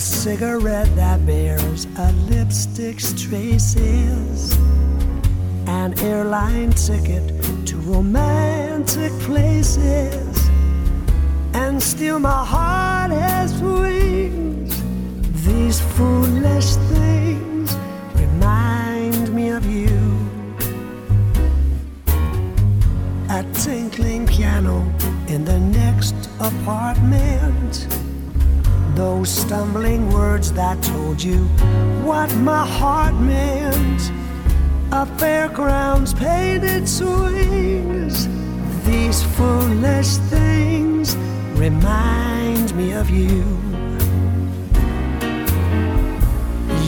a cigarette that bears a lipstick's traces, an airline ticket to romantic places, and still my heart has wings. These foolish things remind me of you. A tinkling piano in the next apartment those stumbling words that told you what my heart meant. A fairground's painted swings. These foolish things remind me of you.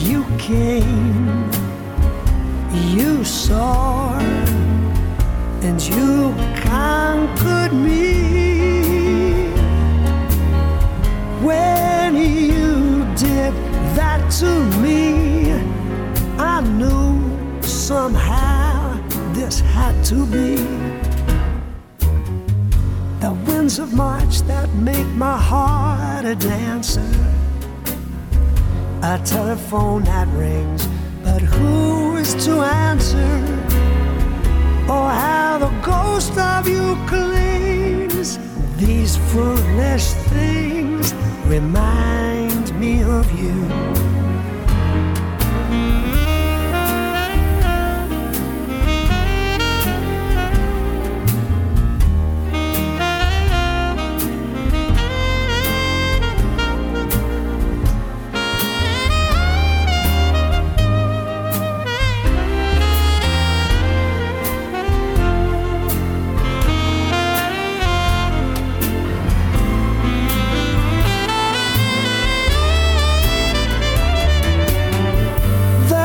You came, you saw, and you conquered me. When you did that to me, I knew somehow this had to be. The winds of March that make my heart a dancer. A telephone that rings, but who is to foolish things remind me of you.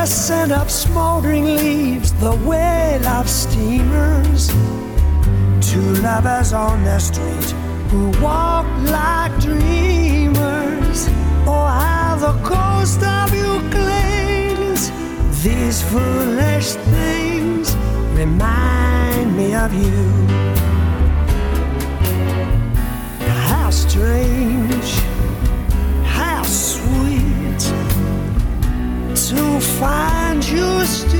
Scent of smoldering leaves, the wail of steamers. Two lovers on the street who walk like dreamers. Oh, how the ghost of you. These foolish things remind me of you. How strange, find you still.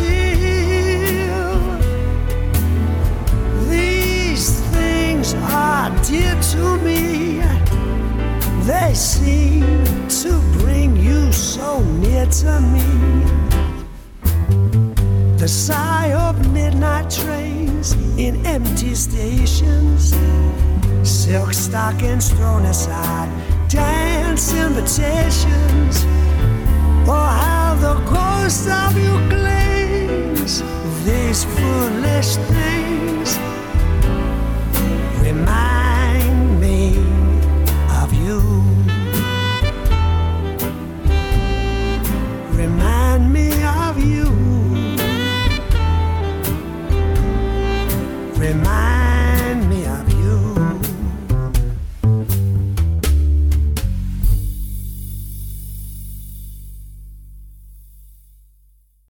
These things are dear to me. They seem to bring you so near to me. The sigh of midnight trains in empty stations, silk stockings thrown aside, dance invitations. Oh, how the ghost of you clings. These foolish things remind